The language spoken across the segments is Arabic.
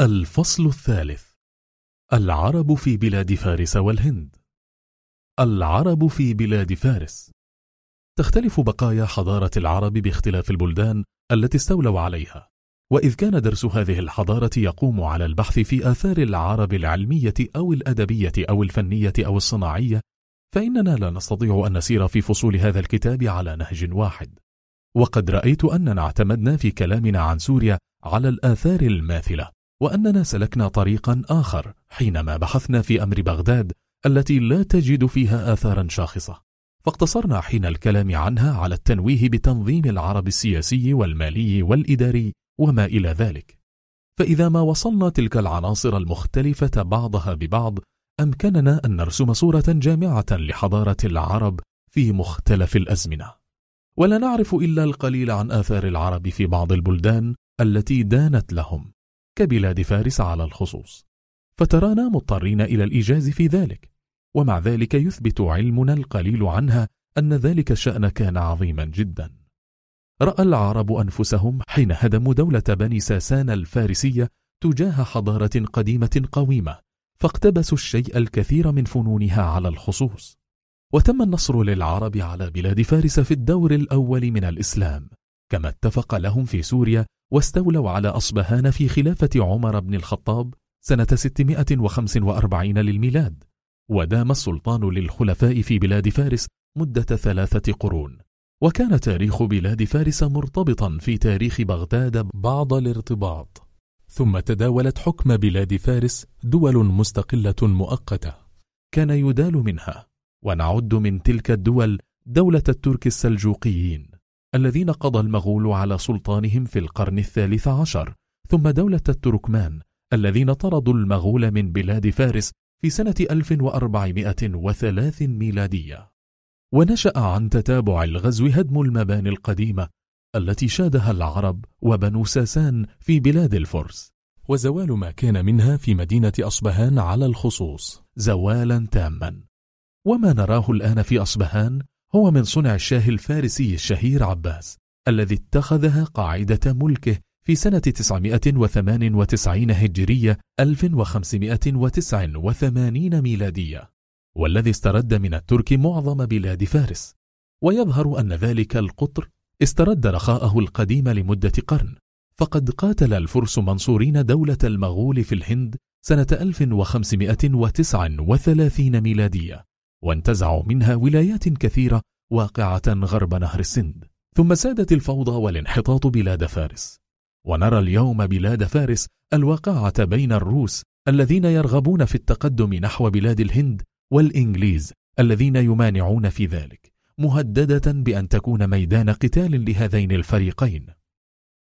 الفصل الثالث. العرب في بلاد فارس والهند. العرب في بلاد فارس. تختلف بقايا حضارة العرب باختلاف البلدان التي استولوا عليها. وإذ كان درس هذه الحضارة يقوم على البحث في آثار العرب العلمية أو الأدبية أو الفنية أو الصناعية فإننا لا نستطيع أن نسير في فصول هذا الكتاب على نهج واحد. وقد رأيت أننا اعتمدنا في كلامنا عن سوريا على الآثار الماثلة. وأننا سلكنا طريقا آخر حينما بحثنا في أمر بغداد التي لا تجد فيها آثارا شاخصة. فاقتصرنا حين الكلام عنها على التنويه بتنظيم العرب السياسي والمالي والإداري وما إلى ذلك. فإذا ما وصلنا تلك العناصر المختلفة بعضها ببعض أمكننا أن نرسم صورة جامعة لحضارة العرب في مختلف الأزمنة. ولا نعرف إلا القليل عن آثار العرب في بعض البلدان التي دانت لهم. كبلاد فارس على الخصوص. فترانا مضطرين إلى الإيجاز في ذلك. ومع ذلك يثبت علمنا القليل عنها أن ذلك الشأن كان عظيما جدا. رأى العرب أنفسهم حين هدموا دولة بني ساسان الفارسية تجاه حضارة قديمة قويمة فاقتبسوا الشيء الكثير من فنونها على الخصوص. وتم النصر للعرب على بلاد فارس في الدور الأول من الإسلام كما اتفق لهم في سوريا واستولوا على أصبهان في خلافة عمر بن الخطاب سنة 645 للميلاد ودام السلطان للخلفاء في بلاد فارس مدة ثلاثة قرون. وكان تاريخ بلاد فارس مرتبطا في تاريخ بغداد بعض الارتباط. ثم تداولت حكم بلاد فارس دول مستقلة مؤقتة. كان يدال منها ونعد من تلك الدول دولة الترك السلجوقيين. الذين قضى المغول على سلطانهم في القرن الثالث عشر ثم دولة التركمان الذين طردوا المغول من بلاد فارس في سنة 1403 ميلادية. ونشأ عن تتابع الغزو هدم المباني القديمة التي شادها العرب وبنو ساسان في بلاد الفرس. وزوال ما كان منها في مدينة أصبهان على الخصوص. زوالا تاما. وما نراه الآن في أصبهان؟ هو من صنع الشاه الفارسي الشهير عباس الذي اتخذها قاعدة ملكه في سنة 998 هجرية 1589 ميلادية والذي استرد من الترك معظم بلاد فارس. ويظهر أن ذلك القطر استرد رخاءه القديم لمدة قرن فقد قاتل الفرس منصورين دولة المغول في الهند سنة 1539 ميلادية. وانتزعوا منها ولايات كثيرة واقعة غرب نهر السند. ثم سادت الفوضى والانحطاط بلاد فارس. ونرى اليوم بلاد فارس الواقعة بين الروس الذين يرغبون في التقدم نحو بلاد الهند والإنجليز الذين يمانعون في ذلك مهددة بأن تكون ميدان قتال لهذين الفريقين.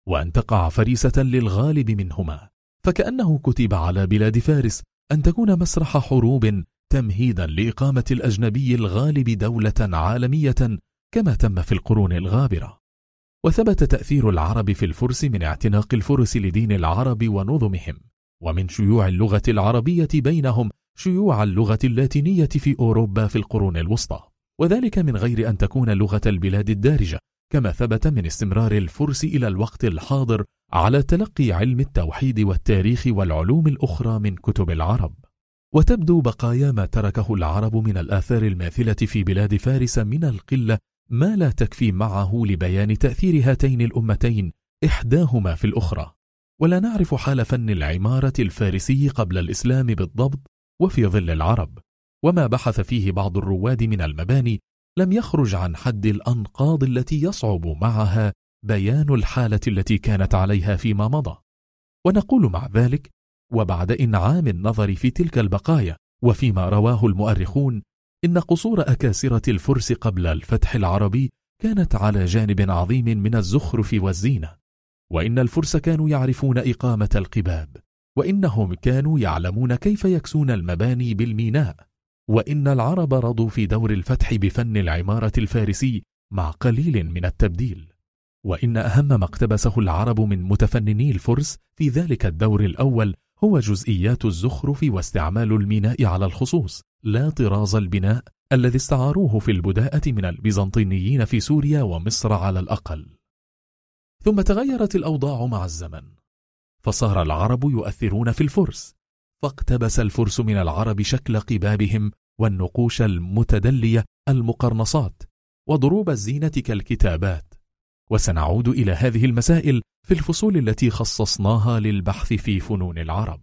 وأن تقع فريسة للغالب منهما فكأنه كتب على بلاد فارس أن تكون مسرح حروب تمهيدا لإقامة الأجنبي الغالب دولة عالمية كما تم في القرون الغابرة. وثبت تأثير العرب في الفرس من اعتناق الفرس لدين العرب ونظمهم ومن شيوع اللغة العربية بينهم شيوع اللغة اللاتينية في أوروبا في القرون الوسطى. وذلك من غير أن تكون لغة البلاد الدارجة كما ثبت من استمرار الفرس إلى الوقت الحاضر على تلقي علم التوحيد والتاريخ والعلوم الأخرى من كتب العرب. وتبدو بقايا ما تركه العرب من الآثار الماثلة في بلاد فارس من القلة ما لا تكفي معه لبيان تأثير هاتين الأمتين إحداهما في الأخرى. ولا نعرف حال فن العمارة الفارسي قبل الإسلام بالضبط وفي ظل العرب. وما بحث فيه بعض الرواد من المباني لم يخرج عن حد الأنقاض التي يصعب معها بيان الحالة التي كانت عليها فيما مضى. ونقول مع ذلك وبعد إنعام النظر في تلك البقايا وفيما رواه المؤرخون إن قصور أكاسرة الفرس قبل الفتح العربي كانت على جانب عظيم من الزخرف والزينة وإن الفرس كانوا يعرفون إقامة القباب وإنهم كانوا يعلمون كيف يكسون المباني بالميناء وإن العرب رضوا في دور الفتح بفن العمارة الفارسي مع قليل من التبديل وإن أهم ما اقتبسه العرب من متفنني الفرس في ذلك الدور الأول هو جزئيات الزخرف واستعمال الميناء على الخصوص لا طراز البناء الذي استعاروه في البداءة من البيزنطينيين في سوريا ومصر على الأقل. ثم تغيرت الأوضاع مع الزمن. فصار العرب يؤثرون في الفرس. فاقتبس الفرس من العرب شكل قبابهم والنقوش المتدلية المقرنصات وضروب الزينة كالكتابات. وسنعود إلى هذه المسائل في الفصول التي خصصناها للبحث في فنون العرب.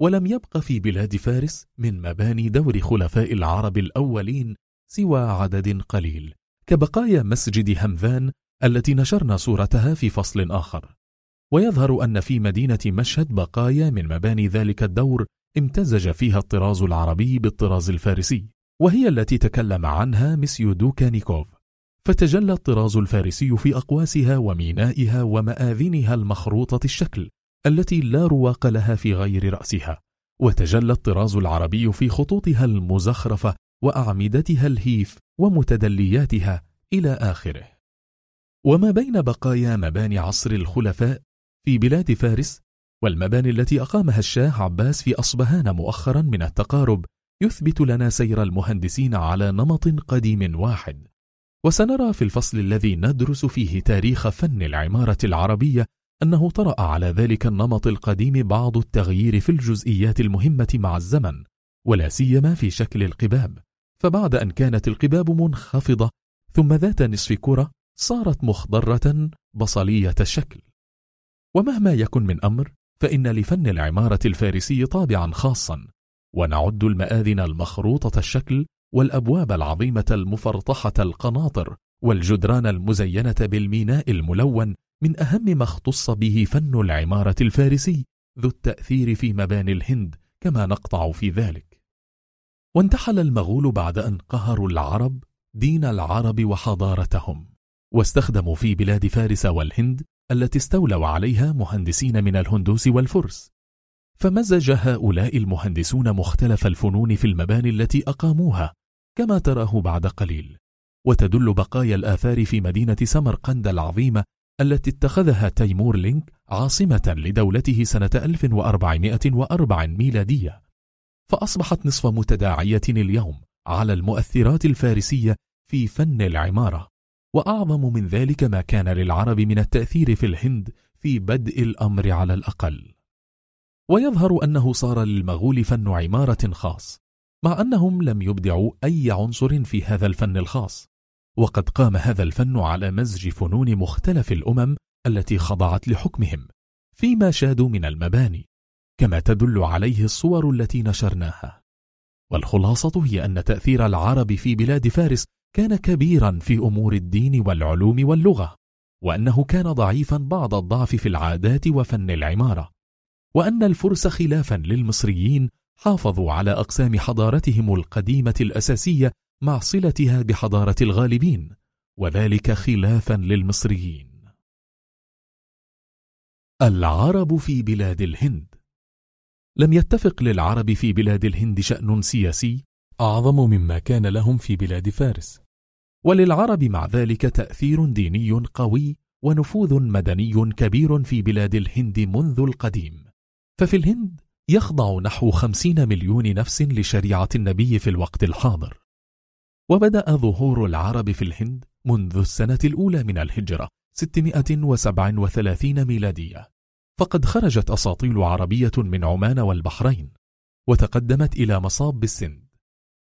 ولم يبق في بلاد فارس من مباني دور خلفاء العرب الأولين سوى عدد قليل كبقايا مسجد همذان التي نشرنا صورتها في فصل آخر. ويظهر أن في مدينة مشهد بقايا من مباني ذلك الدور امتزج فيها الطراز العربي بالطراز الفارسي وهي التي تكلم عنها مسيو دوكانيكوف. فتجلى الطراز الفارسي في أقواسها ومينائها ومآذنها المخروطة الشكل التي لا رواق لها في غير رأسها. وتجلى الطراز العربي في خطوطها المزخرفة وأعمدتها الهيف ومتدلياتها إلى آخره. وما بين بقايا مباني عصر الخلفاء في بلاد فارس والمباني التي أقامها الشاه عباس في أصبهان مؤخرا من التقارب يثبت لنا سير المهندسين على نمط قديم واحد. وسنرى في الفصل الذي ندرس فيه تاريخ فن العمارة العربية أنه طرأ على ذلك النمط القديم بعض التغيير في الجزئيات المهمة مع الزمن ولا سيما في شكل القباب. فبعد أن كانت القباب منخفضة ثم ذات نصف كرة صارت مخضرة بصلية الشكل ومهما يكن من أمر فإن لفن العمارة الفارسي طابعا خاصا ونعد المآذن المخروطة الشكل والأبواب العظيمة المفرطحة القناطر والجدران المزينة بالميناء الملون من أهم ما اختص به فن العمارة الفارسي ذو التأثير في مباني الهند كما نقطع في ذلك. وانتحل المغول بعد أن قهروا العرب دين العرب وحضارتهم واستخدموا في بلاد فارس والهند التي استولوا عليها مهندسين من الهندوس والفرس. فمزج هؤلاء المهندسون مختلف الفنون في المباني التي أقاموها كما تراه بعد قليل وتدل بقايا الآثار في مدينة سمرقند العظيمة التي اتخذها تيمور لينك عاصمة لدولته سنة 1404 ميلادية. فأصبحت نصف متداعية اليوم على المؤثرات الفارسية في فن العمارة وأعظم من ذلك ما كان للعرب من التأثير في الهند في بدء الأمر على الأقل. ويظهر أنه صار للمغول فن عمارة خاص مع أنهم لم يبدعوا أي عنصر في هذا الفن الخاص. وقد قام هذا الفن على مزج فنون مختلف الأمم التي خضعت لحكمهم فيما شادوا من المباني كما تدل عليه الصور التي نشرناها. والخلاصة هي أن تأثير العرب في بلاد فارس كان كبيرا في أمور الدين والعلوم واللغة وأنه كان ضعيفا بعض الضعف في العادات وفن العمارة وأن الفرس خلافا للمصريين حافظوا على أقسام حضارتهم القديمة الأساسية مع صلتها بحضارة الغالبين وذلك خلافا للمصريين. العرب في بلاد الهند. لم يتفق للعرب في بلاد الهند شأن سياسي؟ أعظم مما كان لهم في بلاد فارس. وللعرب مع ذلك تأثير ديني قوي ونفوذ مدني كبير في بلاد الهند منذ القديم. ففي الهند يخضع نحو خمسين مليون نفس لشريعة النبي في الوقت الحاضر. وبدأ ظهور العرب في الهند منذ السنة الأولى من الهجرة 637 ميلادية. فقد خرجت أساطيل عربية من عمان والبحرين وتقدمت إلى مصاب بالسند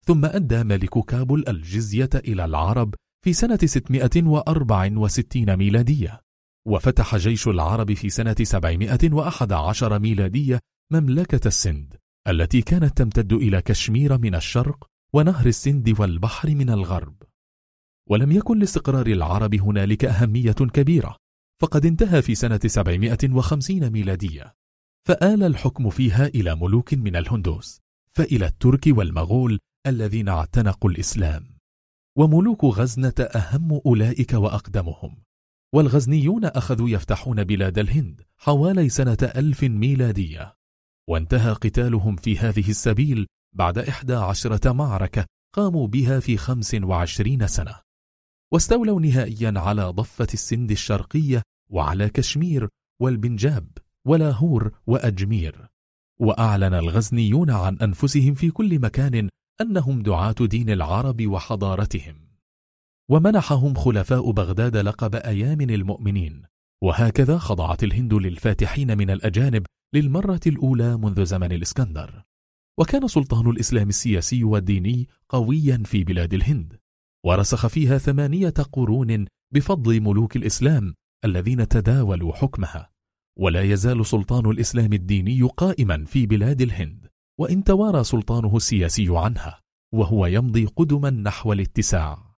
ثم أدى ملك كابل الجزية إلى العرب في سنة 664 ميلادية. وفتح جيش العرب في سنة 711 ميلادية مملكة السند التي كانت تمتد إلى كشمير من الشرق ونهر السند والبحر من الغرب. ولم يكن لاستقرار العرب هنالك أهمية كبيرة فقد انتهى في سنة 750 ميلادية. فآل الحكم فيها إلى ملوك من الهندوس فإلى الترك والمغول الذين اعتنقوا الإسلام. وملوك غزنة أهم أولئك وأقدمهم. والغزنيون أخذوا يفتحون بلاد الهند حوالي سنة ألف ميلادية. وانتهى قتالهم في هذه السبيل بعد إحدى عشرة معركة قاموا بها في خمس وعشرين سنة. واستولوا نهائيا على ضفة السند الشرقية وعلى كشمير والبنجاب ولاهور وأجمير. وأعلن الغزنيون عن أنفسهم في كل مكان أنهم دعاة دين العرب وحضارتهم. ومنحهم خلفاء بغداد لقب أيام المؤمنين. وهكذا خضعت الهند للفاتحين من الأجانب للمرة الأولى منذ زمن الإسكندر وكان سلطان الإسلام السياسي والديني قويا في بلاد الهند ورسخ فيها ثمانية قرون بفضل ملوك الإسلام الذين تداولوا حكمها ولا يزال سلطان الإسلام الديني قائما في بلاد الهند وإن توارى سلطانه السياسي عنها وهو يمضي قدما نحو الاتساع.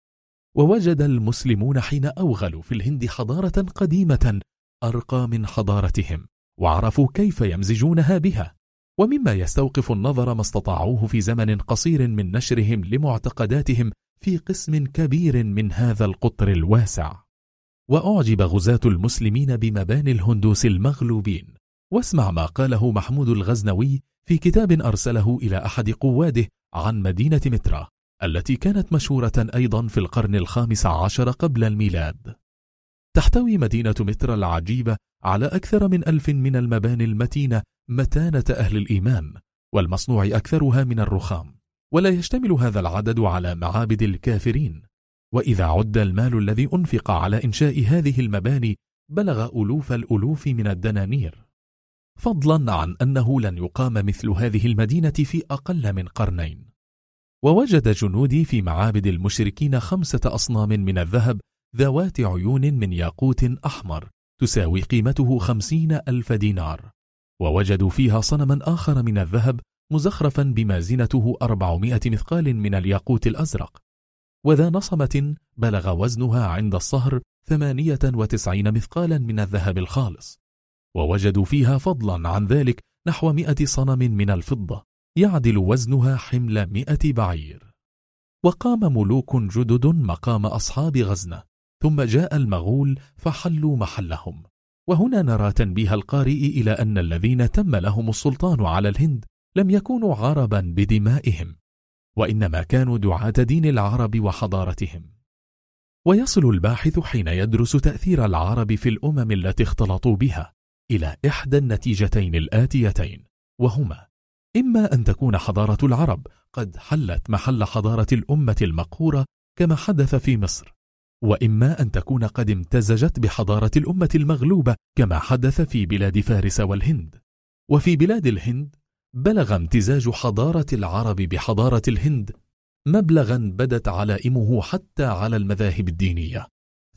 ووجد المسلمون حين أوغلوا في الهند حضارة قديمة أرقى من حضارتهم. وعرفوا كيف يمزجونها بها ومما يستوقف النظر ما استطاعوه في زمن قصير من نشرهم لمعتقداتهم في قسم كبير من هذا القطر الواسع. وأعجب غزاة المسلمين بمباني الهندوس المغلوبين. واسمع ما قاله محمود الغزنوي في كتاب أرسله إلى أحد قواده عن مدينة مترا التي كانت مشهورة أيضا في القرن الخامس عشر قبل الميلاد. تحتوي مدينة مترا العجيبة على أكثر من ألف من المباني المتينة متانة أهل الإيمان والمصنوع أكثرها من الرخام ولا يشتمل هذا العدد على معابد الكافرين. وإذا عد المال الذي أنفق على إنشاء هذه المباني بلغ ألوف الألوف من الدنانير. فضلا عن أنه لن يقام مثل هذه المدينة في أقل من قرنين. ووجد جنودي في معابد المشركين خمسة أصنام من الذهب ذوات عيون من ياقوت أحمر تساوي قيمته خمسين ألف دينار. ووجدوا فيها صنما آخر من الذهب مزخرفا بما زنته أربعمائة مثقال من الياقوت الأزرق. وذا نصمة بلغ وزنها عند الصهر ثمانية وتسعين مثقالا من الذهب الخالص. ووجدوا فيها فضلا عن ذلك نحو مئة صنم من الفضة. يعدل وزنها حمل مئة بعير. وقام ملوك جدد مقام أصحاب غزنة. ثم جاء المغول فحلوا محلهم. وهنا نرى تنبيه القارئ إلى أن الذين تم لهم السلطان على الهند لم يكونوا عربا بدمائهم وإنما كانوا دعاة دين العرب وحضارتهم. ويصل الباحث حين يدرس تأثير العرب في الأمم التي اختلطوا بها إلى إحدى النتيجتين الآتيتين وهما إما أن تكون حضارة العرب قد حلت محل حضارة الأمة المقهورة كما حدث في مصر وإما أن تكون قد امتزجت بحضارة الأمة المغلوبة كما حدث في بلاد فارس والهند. وفي بلاد الهند بلغ امتزاج حضارة العرب بحضارة الهند مبلغا بدت علائمه حتى على المذاهب الدينية.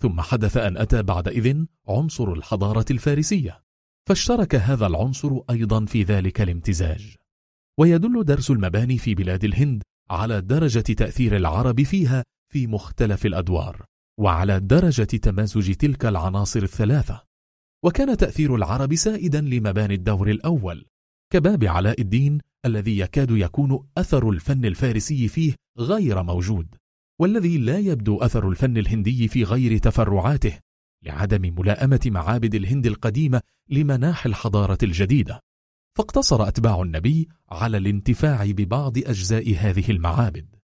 ثم حدث أن أتى بعد إذن عنصر الحضارة الفارسية. فاشترك هذا العنصر أيضا في ذلك الامتزاج. ويدل درس المباني في بلاد الهند على درجة تأثير العرب فيها في مختلف الأدوار. وعلى درجة تمازج تلك العناصر الثلاثة. وكان تأثير العرب سائدا لمباني الدور الأول. كباب علاء الدين الذي يكاد يكون أثر الفن الفارسي فيه غير موجود والذي لا يبدو أثر الفن الهندي في غير تفرعاته لعدم ملائمة معابد الهند القديمة لمناح الحضارة الجديدة. فاقتصر أتباع النبي على الانتفاع ببعض أجزاء هذه المعابد.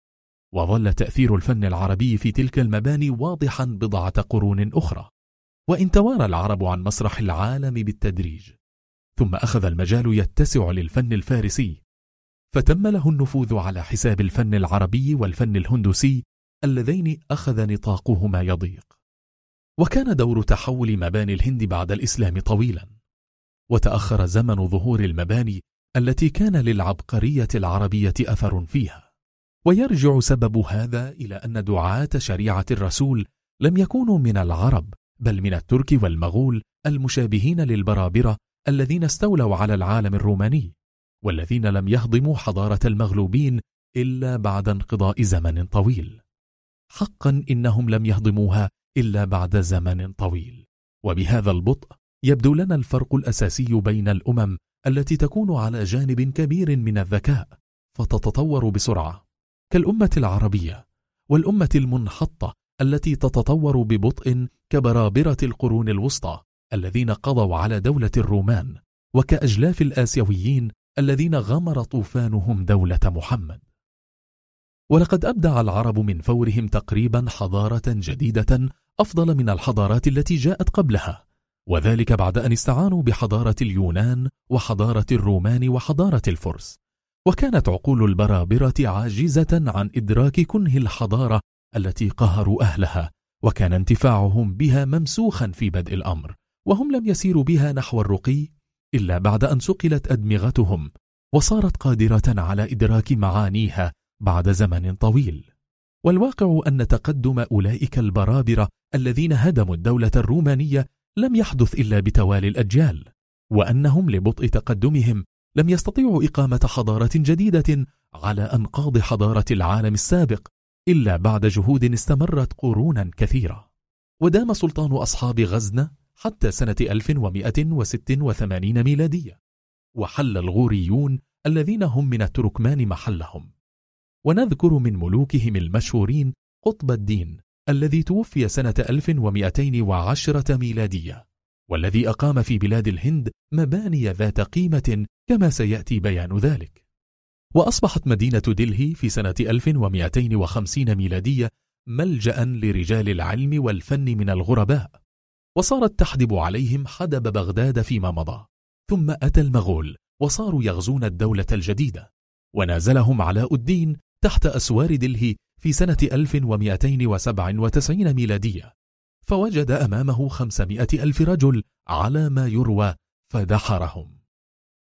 وظل تأثير الفن العربي في تلك المباني واضحا بضعة قرون أخرى. وإن توارى العرب عن مسرح العالم بالتدريج ثم أخذ المجال يتسع للفن الفارسي فتم له النفوذ على حساب الفن العربي والفن الهندوسي اللذين أخذ نطاقهما يضيق. وكان دور تحول مباني الهند بعد الإسلام طويلا. وتأخر زمن ظهور المباني التي كان للعبقرية العربية أثر فيها. ويرجع سبب هذا إلى أن دعاة شريعة الرسول لم يكونوا من العرب بل من الترك والمغول المشابهين للبرابرة الذين استولوا على العالم الروماني والذين لم يهضموا حضارة المغلوبين إلا بعد انقضاء زمن طويل. حقا إنهم لم يهضموها إلا بعد زمن طويل. وبهذا البطء يبدو لنا الفرق الأساسي بين الأمم التي تكون على جانب كبير من الذكاء فتتطور بسرعة. كالأمة العربية والأمة المنحطة التي تتطور ببطء كبرابرة القرون الوسطى الذين قضوا على دولة الرومان وكأجلاف الآسيويين الذين غمر طوفانهم دولة محمد. ولقد أبدع العرب من فورهم تقريبا حضارة جديدة أفضل من الحضارات التي جاءت قبلها وذلك بعد أن استعانوا بحضارة اليونان وحضارة الرومان وحضارة الفرس. وكانت عقول البرابرة عاجزة عن إدراك كنه الحضارة التي قهروا أهلها وكان انتفاعهم بها ممسوخا في بدء الأمر وهم لم يسيروا بها نحو الرقي إلا بعد أن سقلت أدمغتهم وصارت قادرة على إدراك معانيها بعد زمن طويل. والواقع أن تقدم أولئك البرابرة الذين هدموا الدولة الرومانية لم يحدث إلا بتوالي الأجيال وأنهم لبطء تقدمهم لم يستطيعوا إقامة حضارة جديدة على أنقاض حضارة العالم السابق إلا بعد جهود استمرت قرونا كثيرة. ودام سلطان أصحاب غزنة حتى سنة 1186 ميلادية وحل الغوريون الذين هم من التركمان محلهم. ونذكر من ملوكهم المشهورين قطب الدين الذي توفي سنة 1210 ميلادية والذي أقام في بلاد الهند مباني ذات قيمة كما سيأتي بيان ذلك. وأصبحت مدينة دلهي في سنة 1250 ميلادية ملجأ لرجال العلم والفن من الغرباء وصارت تحدب عليهم حدب بغداد فيما مضى. ثم أتى المغول وصاروا يغزون الدولة الجديدة ونازلهم علاء الدين تحت أسوار دلهي في سنة 1297 ميلادية. فوجد أمامه خمسمائة ألف رجل على ما يروى فدحرهم.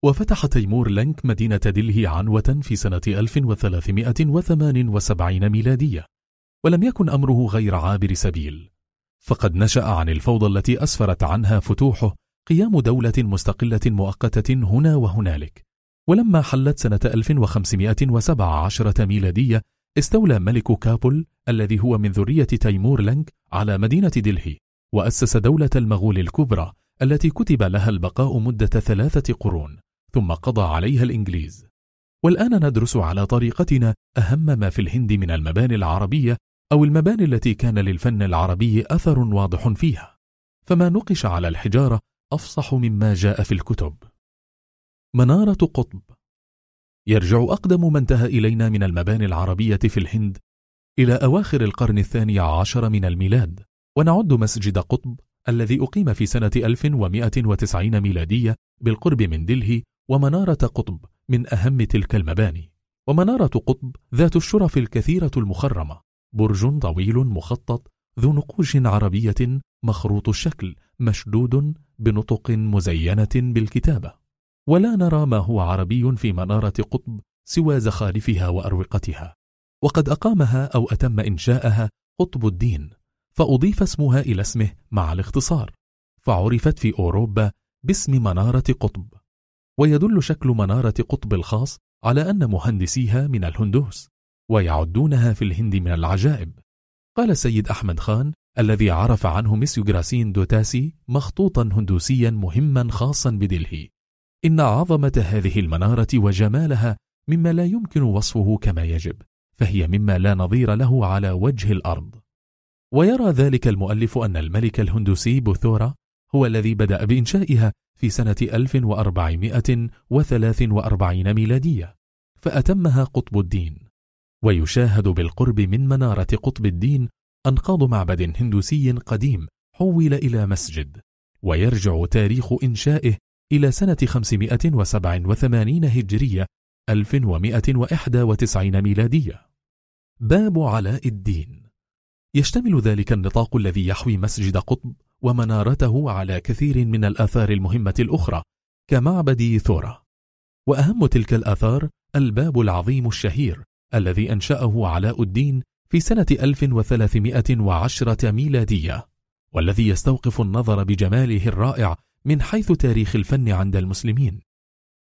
وفتح تيمور لنك مدينة دلهي عنوة في سنة 1378 ميلادية ولم يكن أمره غير عابر سبيل. فقد نشأ عن الفوضى التي أسفرت عنها فتوحه قيام دولة مستقلة مؤقتة هنا وهنالك. ولما حلت سنة 1517 ميلادية استولى ملك كابول الذي هو من ذرية تيمور لنك على مدينة دلهي وأسس دولة المغول الكبرى التي كتب لها البقاء مدة ثلاثة قرون. ثم قضى عليها الإنجليز. والآن ندرس على طريقتنا أهم ما في الهند من المباني العربية أو المباني التي كان للفن العربي أثر واضح فيها. فما نقش على الحجارة أفصح مما جاء في الكتب. منارة قطب. يرجع أقدم ما انتهى إلينا من المباني العربية في الهند إلى أواخر القرن الثاني عشر من الميلاد ونعد مسجد قطب الذي أقيم في سنة 1190 ميلادية بالقرب من دلهي ومنارة قطب من أهم تلك المباني. ومنارة قطب ذات الشرف الكثيرة المخرمة. برج طويل مخطط ذو نقوش عربية مخروط الشكل مشدود بنطق مزينة بالكتابة. ولا نرى ما هو عربي في منارة قطب سوى زخارفها وأروقتها. وقد أقامها أو أتم إنشاءها قطب الدين فأضيف اسمها إلى اسمه مع الاختصار. فعرفت في أوروبا باسم منارة قطب. ويدل شكل منارة قطب الخاص على أن مهندسيها من الهندوس ويعدونها في الهند من العجائب. قال سيد أحمد خان الذي عرف عنه ميسيو جراسين دوتاسي مخطوطا هندوسيا مهما خاصا بدلهي إن عظمة هذه المنارة وجمالها مما لا يمكن وصفه كما يجب فهي مما لا نظير له على وجه الأرض. ويرى ذلك المؤلف أن الملك الهندوسي بوثورا هو الذي بدأ بإنشائها في سنة 1443 ميلادية فأتمها قطب الدين ويشاهد بالقرب من منارة قطب الدين أنقاض معبد هندوسي قديم حول إلى مسجد ويرجع تاريخ إنشائه إلى سنة 587 هجرية 1191 ميلادية. باب علاء الدين. يشتمل ذلك النطاق الذي يحوي مسجد قطب ومنارته على كثير من الآثار المهمة الأخرى كمعبد ثورة. وأهم تلك الآثار الباب العظيم الشهير الذي أنشأه علاء الدين في سنة 1310 ميلادية والذي يستوقف النظر بجماله الرائع من حيث تاريخ الفن عند المسلمين.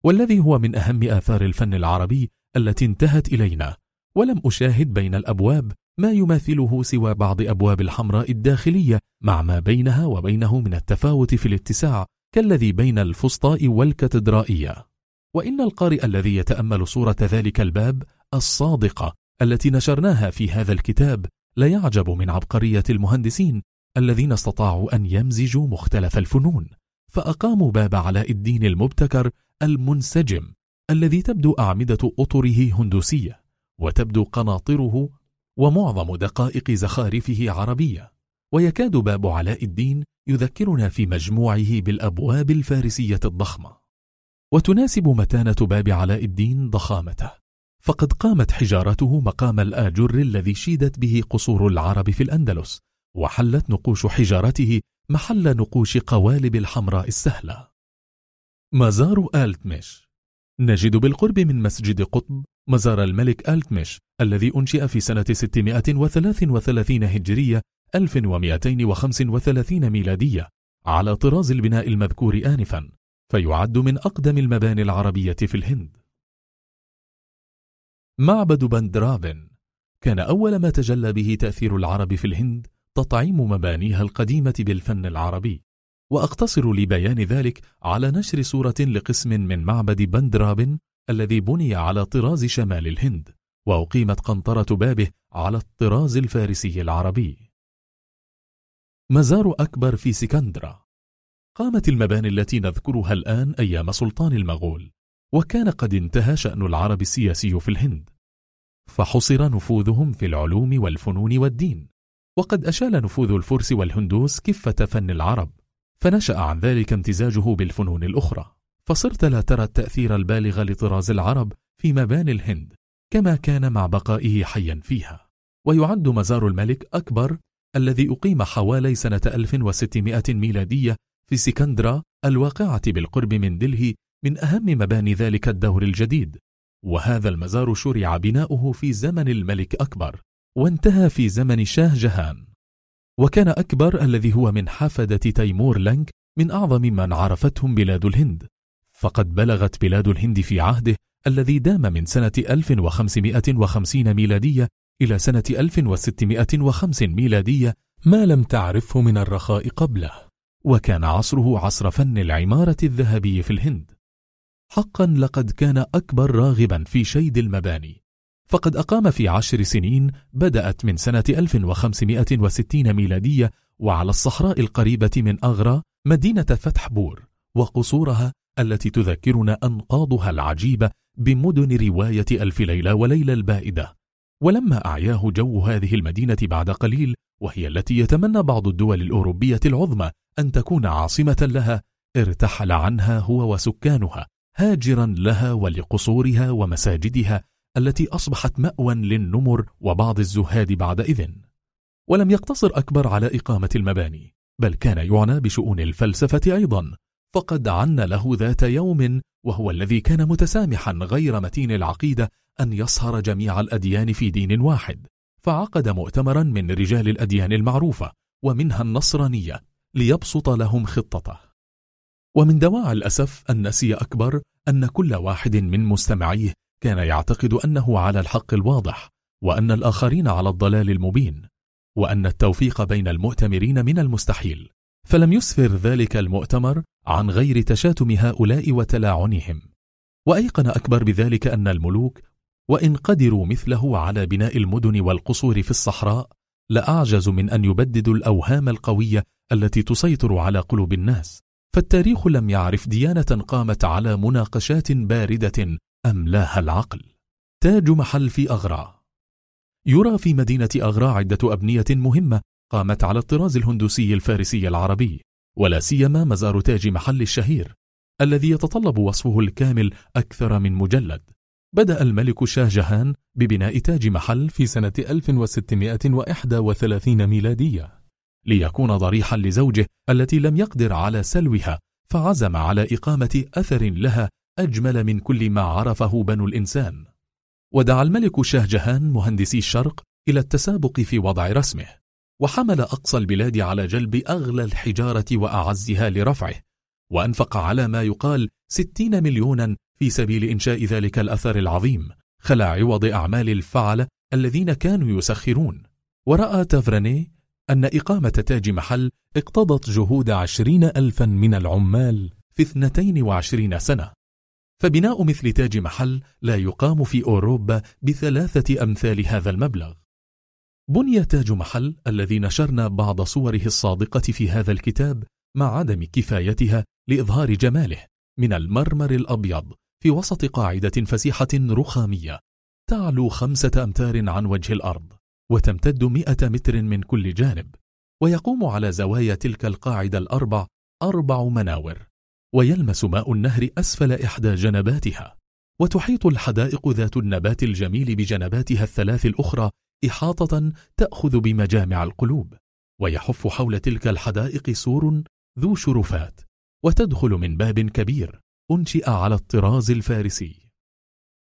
والذي هو من أهم آثار الفن العربي التي انتهت إلينا ولم أشاهد بين الأبواب ما يماثله سوى بعض أبواب الحمراء الداخلية مع ما بينها وبينه من التفاوت في الاتساع كالذي بين الفسطاء والكاتدرائية. وإن القارئ الذي يتأمل صورة ذلك الباب الصادقة التي نشرناها في هذا الكتاب لا يعجب من عبقرية المهندسين الذين استطاعوا أن يمزجوا مختلف الفنون فأقاموا باب علاء الدين المبتكر المنسجم الذي تبدو أعمدة أطره هندوسية. وتبدو قناطره ومعظم دقائق زخارفه عربية. ويكاد باب علاء الدين يذكرنا في مجموعه بالأبواب الفارسية الضخمة. وتناسب متانة باب علاء الدين ضخامته. فقد قامت حجارته مقام الآجر الذي شيدت به قصور العرب في الأندلس وحلت نقوش حجارته محل نقوش قوالب الحمراء السهلة. مزار آلتمش. نجد بالقرب من مسجد قطب مزار الملك آلتمش الذي أنشئ في سنة 633 هجرية 1235 ميلادية على طراز البناء المذكور آنفا فيعد من أقدم المباني العربية في الهند. معبد بندرابن كان أول ما تجلى به تأثير العرب في الهند تطعيم مبانيها القديمة بالفن العربي. وأقتصر لبيان ذلك على نشر صورة لقسم من معبد بندرابن الذي بني على طراز شمال الهند وأقيمت قنطرة بابه على الطراز الفارسي العربي. مزار أكبر في سكندرا قامت المباني التي نذكرها الآن أيام سلطان المغول وكان قد انتهى شأن العرب السياسي في الهند. فحصر نفوذهم في العلوم والفنون والدين وقد أشال نفوذ الفرس والهندوس كفة فن العرب فنشأ عن ذلك امتزاجه بالفنون الأخرى. فصرت لا ترى التأثير البالغ لطراز العرب في مباني الهند كما كان مع بقائه حيا فيها. ويعد مزار الملك أكبر الذي أقيم حوالي سنة 1600 ميلادية في سكندرا الواقعة بالقرب من دلهي من أهم مباني ذلك الدور الجديد. وهذا المزار شرع بناؤه في زمن الملك أكبر وانتهى في زمن شاه جهان. وكان أكبر الذي هو من حفدة تيمور لنك من أعظم من عرفتهم بلاد الهند. فقد بلغت بلاد الهند في عهده الذي دام من سنة 1550 ميلادية إلى سنة 1605 ميلادية ما لم تعرفه من الرخاء قبله. وكان عصره عصر فن العمارة الذهبي في الهند. حقا لقد كان أكبر راغبا في شيد المباني. فقد أقام في عشر سنين بدأت من سنة 1560 ميلادية وعلى الصحراء القريبة من أغرى مدينة فتح بور وقصورها التي تذكرنا أنقاضها العجيبة بمدن رواية ألف ليلة وليلة البائدة. ولما أعياه جو هذه المدينة بعد قليل وهي التي يتمنى بعض الدول الأوروبية العظمى أن تكون عاصمة لها ارتحل عنها هو وسكانها هاجرا لها ولقصورها ومساجدها التي أصبحت مأوى للنمر وبعض الزهاد بعد إذن. ولم يقتصر أكبر على إقامة المباني بل كان يعنى بشؤون الفلسفة أيضا. فقد عن له ذات يوم وهو الذي كان متسامحا غير متين العقيدة أن يصهر جميع الأديان في دين واحد. فعقد مؤتمرا من رجال الأديان المعروفة ومنها النصرانية ليبسط لهم خطته. ومن دواعي الأسف أن نسي أكبر أن كل واحد من مستمعيه كان يعتقد أنه على الحق الواضح وأن الآخرين على الضلال المبين وأن التوفيق بين المؤتمرين من المستحيل. فلم يسفر ذلك المؤتمر عن غير تشاتم هؤلاء وتلاعنهم. وأيقن أكبر بذلك أن الملوك وإن قدروا مثله على بناء المدن والقصور في الصحراء لأعجز من أن يبددوا الأوهام القوية التي تسيطر على قلوب الناس. فالتاريخ لم يعرف ديانة قامت على مناقشات باردة أملاها العقل. تاج محل في أغرى يرى في مدينة أغرى عدة أبنية مهمة قامت على الطراز الهندوسي الفارسي العربي ولا سيما مزار تاج محل الشهير الذي يتطلب وصفه الكامل أكثر من مجلد. بدأ الملك شاه جهان ببناء تاج محل في سنة 1631 ميلادية ليكون ضريحا لزوجه التي لم يقدر على سلوها فعزم على إقامة أثر لها أجمل من كل ما عرفه بنو الإنسان. ودعا الملك شاه جهان مهندسي الشرق إلى التسابق في وضع رسمه. وحمل أقصى البلاد على جلب أغلى الحجارة وأعزها لرفعه وأنفق على ما يقال ستين مليونا في سبيل إنشاء ذلك الأثر العظيم خلى عوض أعمال الفعل الذين كانوا يسخرون. ورأى تافراني أن إقامة تاج محل اقتضت جهود عشرين ألفا من العمال في اثنتين وعشرين سنة. فبناء مثل تاج محل لا يقام في أوروبا بثلاثة أمثال هذا المبلغ. بني تاج محل الذي نشرنا بعض صوره الصادقة في هذا الكتاب مع عدم كفايتها لإظهار جماله من المرمر الأبيض في وسط قاعدة فسيحة رخامية تعلو خمسة أمتار عن وجه الأرض وتمتد مئة متر من كل جانب ويقوم على زوايا تلك القاعدة الأربع أربع مناور ويلمس ماء النهر أسفل إحدى جنباتها وتحيط الحدائق ذات النبات الجميل بجنباتها الثلاث الأخرى إحاطة تأخذ بمجامع القلوب ويحف حول تلك الحدائق سور ذو شرفات وتدخل من باب كبير أنشئ على الطراز الفارسي.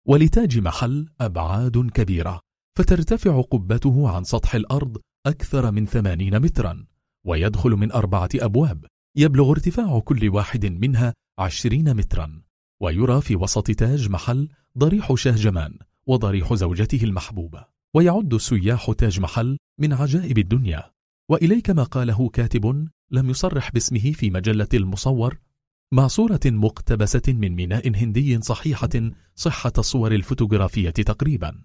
ولتاج محل أبعاد كبيرة فترتفع قبته عن سطح الأرض أكثر من ثمانين مترا ويدخل من أربعة أبواب يبلغ ارتفاع كل واحد منها عشرين مترا ويرى في وسط تاج محل ضريح شاهجمان وضريح زوجته المحبوبة. ويعد السياح تاج محل من عجائب الدنيا. وإليك ما قاله كاتب لم يصرح باسمه في مجلة المصور مع صورة مقتبسة من ميناء هندي صحيحة صحة الصور الفوتوغرافية تقريبا.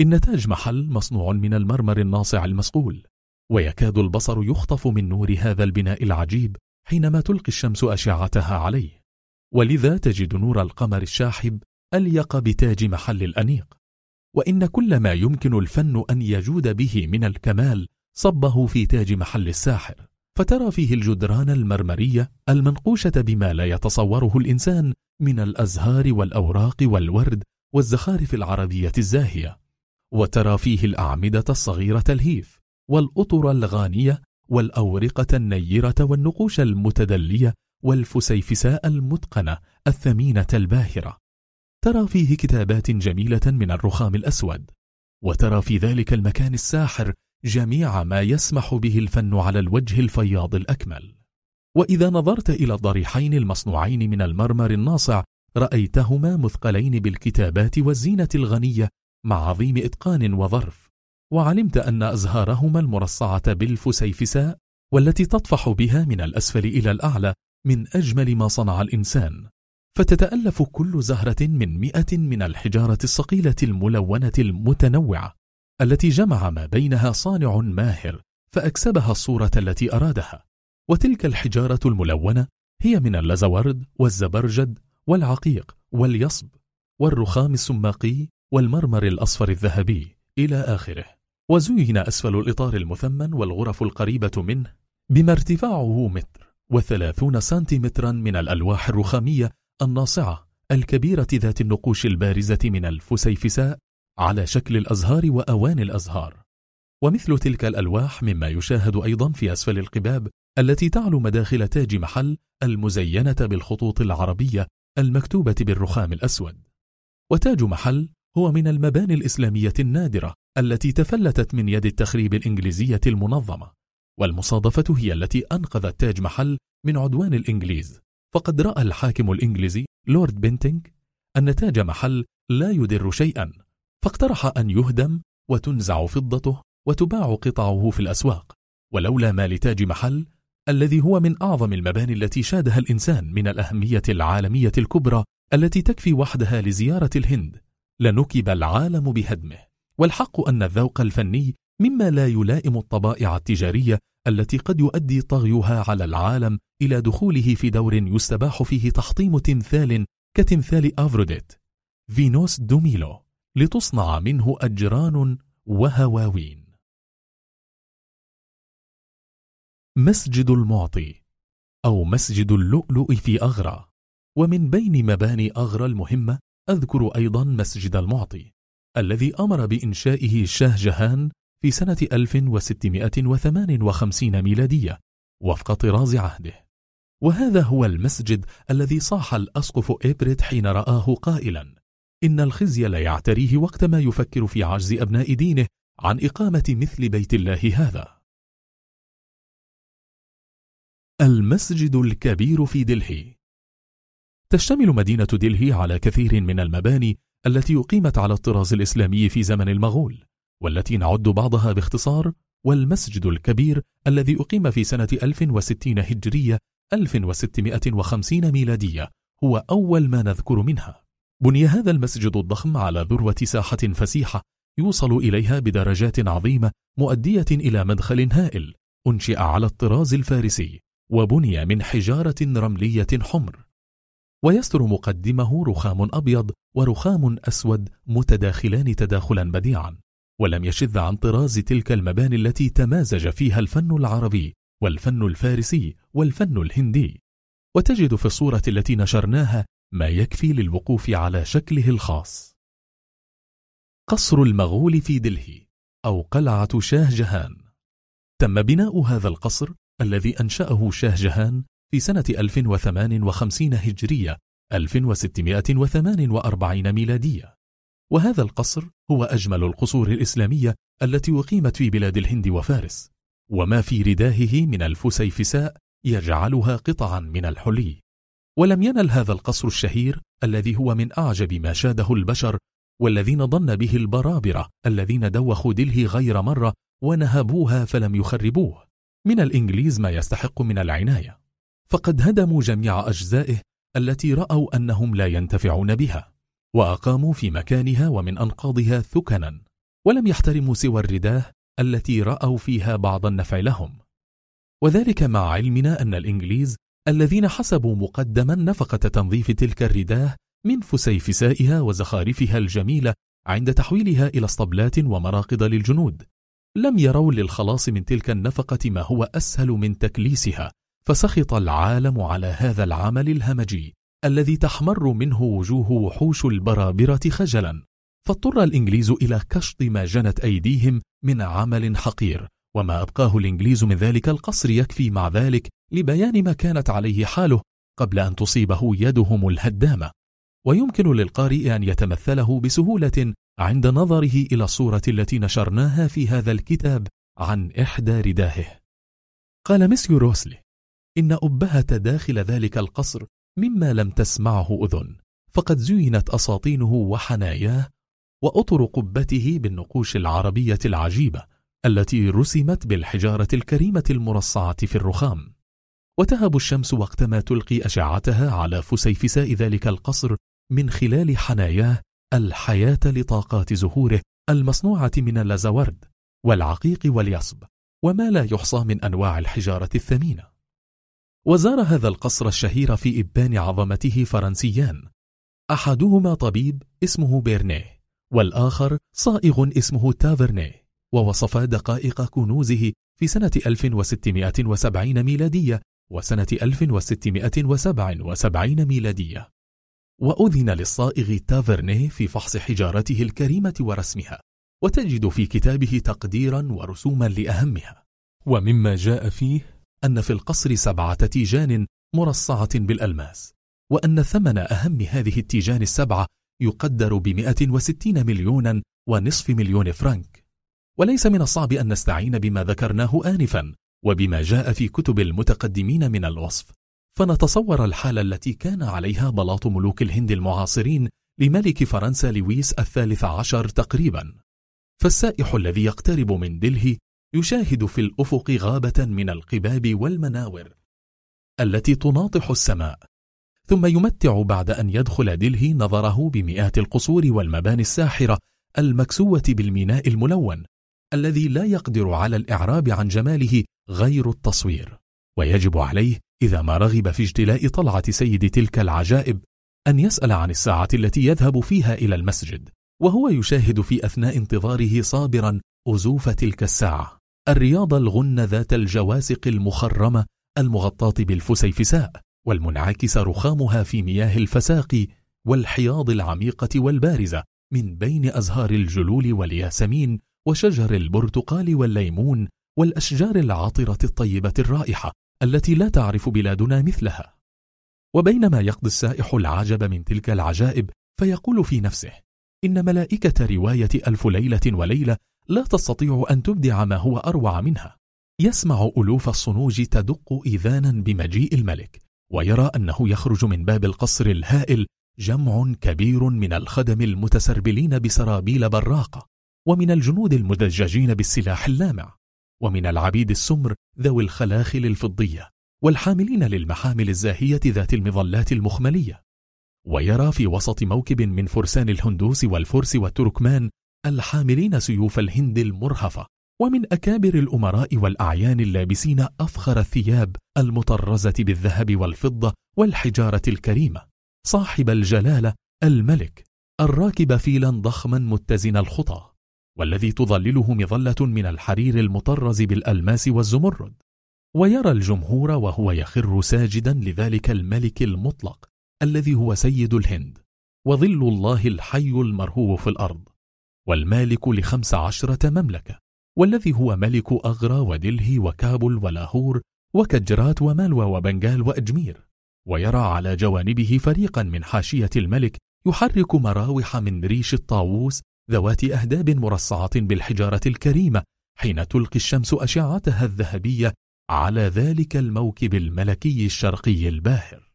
إن تاج محل مصنوع من المرمر الناصع المصقول ويكاد البصر يخطف من نور هذا البناء العجيب حينما تلقي الشمس أشعتها عليه. ولذا تجد نور القمر الشاحب أليق بتاج محل الأنيق. وإن كل ما يمكن الفن أن يجود به من الكمال صبه في تاج محل الساحر. فترى فيه الجدران المرمرية المنقوشة بما لا يتصوره الإنسان من الأزهار والأوراق والورد والزخارف العربية الزاهية. وترى فيه الأعمدة الصغيرة الهيف والأطر الغانية والأورقة النيرة والنقوش المتدلية والفسيفساء المتقنة الثمينة الباهرة. ترى فيه كتابات جميلة من الرخام الأسود وترى في ذلك المكان الساحر جميع ما يسمح به الفن على الوجه الفياض الأكمل. وإذا نظرت إلى الضريحين المصنوعين من المرمر الناصع رأيتهما مثقلين بالكتابات والزينة الغنية مع عظيم إتقان وظرف وعلمت أن أزهارهما المرصعة بالفسيفساء والتي تطفح بها من الأسفل إلى الأعلى من أجمل ما صنع الإنسان. فتتألف كل زهرة من مئة من الحجارة الصقيلة الملونة المتنوعة التي جمع ما بينها صانع ماهر فأكسبها الصورة التي أرادها. وتلك الحجارة الملونة هي من اللزورد والزبرجد والعقيق واليصب والرخام السماقي والمرمر الأصفر الذهبي إلى آخره. وزين أسفل الإطار المثمن والغرف القريبة منه بما ارتفاعه متر وثلاثون سنتيمترا من الألواح الرخامية الناصعة الكبيرة ذات النقوش البارزة من الفسيفساء على شكل الأزهار وأوان الأزهار. ومثل تلك الألواح مما يشاهد أيضا في أسفل القباب التي تعلو مداخل تاج محل المزينة بالخطوط العربية المكتوبة بالرخام الأسود. وتاج محل هو من المباني الإسلامية النادرة التي تفلتت من يد التخريب الإنجليزية المنظمة والمصادفة هي التي أنقذت تاج محل من عدوان الإنجليز. فقد رأى الحاكم الإنجليزي لورد بنتينج أن تاج محل لا يدر شيئا فاقترح أن يهدم وتنزع فضته وتباع قطعه في الأسواق ولولا ما لتاج محل الذي هو من أعظم المباني التي شادها الإنسان من الأهمية العالمية الكبرى التي تكفي وحدها لزيارة الهند لنكب العالم بهدمه. والحق أن الذوق الفني مما لا يلائم الطبائع التجارية التي قد يؤدي طغيها على العالم إلى دخوله في دور يستباح فيه تحطيم تمثال كتمثال أفروديت فينوس دوميلو لتصنع منه أجران وهواوين. مسجد المعطي أو مسجد اللؤلؤ في أغرى ومن بين مباني أغرى المهمة أذكر أيضا مسجد المعطي الذي أمر بإنشائه الشاه جهان في سنة 1658 ميلادية وفق طراز عهده. وهذا هو المسجد الذي صاح الأسقف إبريت حين رآه قائلا إن الخزي لا يعتريه وقتما يفكر في عجز أبناء دينه عن إقامة مثل بيت الله هذا. المسجد الكبير في دلهي. تشتمل مدينة دلهي على كثير من المباني التي أقيمت على الطراز الإسلامي في زمن المغول. والتي نعد بعضها باختصار والمسجد الكبير الذي أقيم في سنة 1060 هجرية 1650 ميلادية هو أول ما نذكر منها. بني هذا المسجد الضخم على ذروة ساحة فسيحة يوصل إليها بدرجات عظيمة مؤدية إلى مدخل هائل أنشئ على الطراز الفارسي وبني من حجارة رملية حمر. ويستر مقدمه رخام أبيض ورخام أسود متداخلان تداخلا بديعا. ولم يشذ عن طراز تلك المباني التي تمازج فيها الفن العربي والفن الفارسي والفن الهندي. وتجد في الصورة التي نشرناها ما يكفي للوقوف على شكله الخاص. قصر المغول في دلهي أو قلعة شاه جهان. تم بناء هذا القصر الذي أنشأه شاه جهان في سنة 1058 هجرية 1648 ميلادية. وهذا القصر هو أجمل القصور الإسلامية التي أقيمت في بلاد الهند وفارس. وما في رداهه من الفسيفساء يجعلها قطعا من الحلي. ولم ينل هذا القصر الشهير الذي هو من أعجب ما شاده البشر والذين ظن به البرابرة الذين دوخوا دله غير مرة ونهبوها فلم يخربوه. من الإنجليز ما يستحق من العناية. فقد هدموا جميع أجزائه التي رأوا أنهم لا ينتفعون بها. وأقاموا في مكانها ومن أنقاضها ثكنا ولم يحترموا سوى الرداة التي رأوا فيها بعض النفع لهم. وذلك مع علمنا أن الإنجليز الذين حسبوا مقدما نفقة تنظيف تلك الرداة من فسيفسائها وزخارفها الجميلة عند تحويلها إلى اسطبلات ومراقد للجنود. لم يروا للخلاص من تلك النفقة ما هو أسهل من تكليسها فسخط العالم على هذا العمل الهمجي. الذي تحمر منه وجوه وحوش البرابرة خجلا. فاضطر الإنجليز إلى كشط ما جنت أيديهم من عمل حقير وما أبقاه الإنجليز من ذلك القصر يكفي مع ذلك لبيان ما كانت عليه حاله قبل أن تصيبه يدهم الهدامة. ويمكن للقارئ أن يتمثله بسهولة عند نظره إلى الصورة التي نشرناها في هذا الكتاب عن إحدى رداهه قال مسيو روسلي إن أبهة داخل ذلك القصر مما لم تسمعه أذن فقد زينت أساطينه وحناياه وأطر قبته بالنقوش العربية العجيبة التي رسمت بالحجارة الكريمة المرصعة في الرخام. وتهب الشمس وقتما تلقي أشعتها على فسيفساء ذلك القصر من خلال حناياه الحياة لطاقات زهوره المصنوعة من اللزورد والعقيق واليصب وما لا يحصى من أنواع الحجارة الثمينة. وزار هذا القصر الشهير في إبان عظمته فرنسيان. أحدهما طبيب اسمه بيرنيه والآخر صائغ اسمه تافرنيه ووصفا دقائق كنوزه في سنة 1670 ميلادية وسنة 1677 ميلادية. وأذن للصائغ تافرنيه في فحص حجارته الكريمة ورسمها وتجد في كتابه تقديرا ورسوما لأهمها. ومما جاء فيه أن في القصر سبعة تيجان مرصعة بالألماس وأن ثمن أهم هذه التيجان السبعة يقدر بمئة وستين مليونا ونصف مليون فرنك وليس من الصعب أن نستعين بما ذكرناه آنفا وبما جاء في كتب المتقدمين من الوصف. فنتصور الحالة التي كان عليها بلاط ملوك الهند المعاصرين لملك فرنسا لويس الثالث عشر تقريبا. فالسائح الذي يقترب من دله يشاهد في الأفق غابة من القباب والمناور التي تناطح السماء ثم يمتع بعد أن يدخل دله نظره بمئات القصور والمباني الساحرة المكسوة بالميناء الملون الذي لا يقدر على الإعراب عن جماله غير التصوير. ويجب عليه إذا ما رغب في اجتلاء طلعة سيد تلك العجائب أن يسأل عن الساعة التي يذهب فيها إلى المسجد وهو يشاهد في أثناء انتظاره صابرا أزوف تلك الساعة. الرياض الغن ذات الجواسق المخرمة المغطاة بالفسيفساء والمنعكس رخامها في مياه الفساق والحياض العميقة والبارزة من بين أزهار الجلول والياسمين وشجر البرتقال والليمون والأشجار العطرة الطيبة الرائحة التي لا تعرف بلادنا مثلها. وبينما يقضي السائح العجب من تلك العجائب فيقول في نفسه إن ملائكة رواية ألف ليلة وليلة لا تستطيع أن تبدع ما هو أروع منها. يسمع ألوف الصنوج تدق إذانا بمجيء الملك ويرى أنه يخرج من باب القصر الهائل جمع كبير من الخدم المتسربلين بسرابيل براقة ومن الجنود المدججين بالسلاح اللامع ومن العبيد السمر ذوي الخلاخل الفضية والحاملين للمحامل الزاهية ذات المظلات المخملية. ويرى في وسط موكب من فرسان الهندوس والفرس والتركمان الحاملين سيوف الهند المرهفة ومن أكابر الأمراء والأعيان اللابسين أفخر الثياب المطرزة بالذهب والفضة والحجارة الكريمة صاحب الجلالة الملك الراكب فيلا ضخما متزن الخطى والذي تظلله مظلة من الحرير المطرز بالألماس والزمرد. ويرى الجمهور وهو يخر ساجدا لذلك الملك المطلق الذي هو سيد الهند وظل الله الحي المرهوب في الأرض. والمالك لخمس عشرة مملكة والذي هو ملك أغرى ودلهي وكابل ولاهور وكجرات ومالوى وبنغال وأجمير ويرى على جوانبه فريقا من حاشية الملك يحرك مراوح من ريش الطاووس ذوات أهداب مرصعة بالحجارة الكريمة حين تلقي الشمس أشعتها الذهبية على ذلك الموكب الملكي الشرقي الباهر.